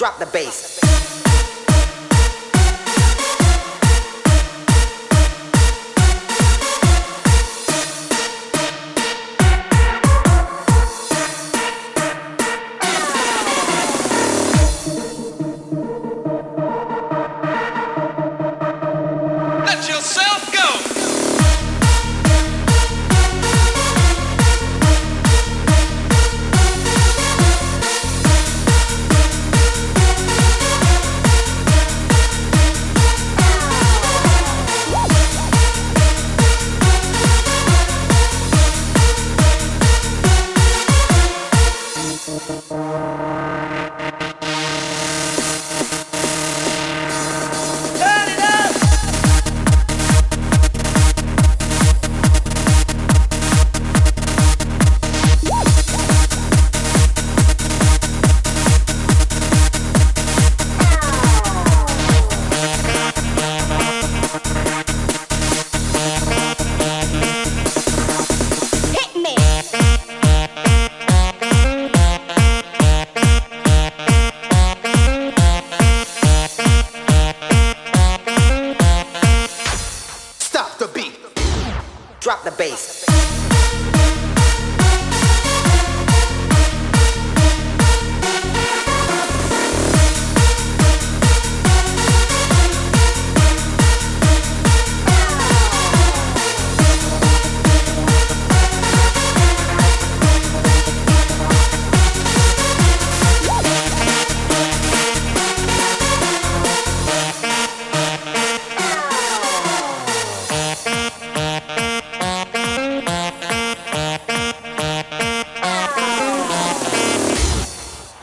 Drop the bass. Música Drop the bass.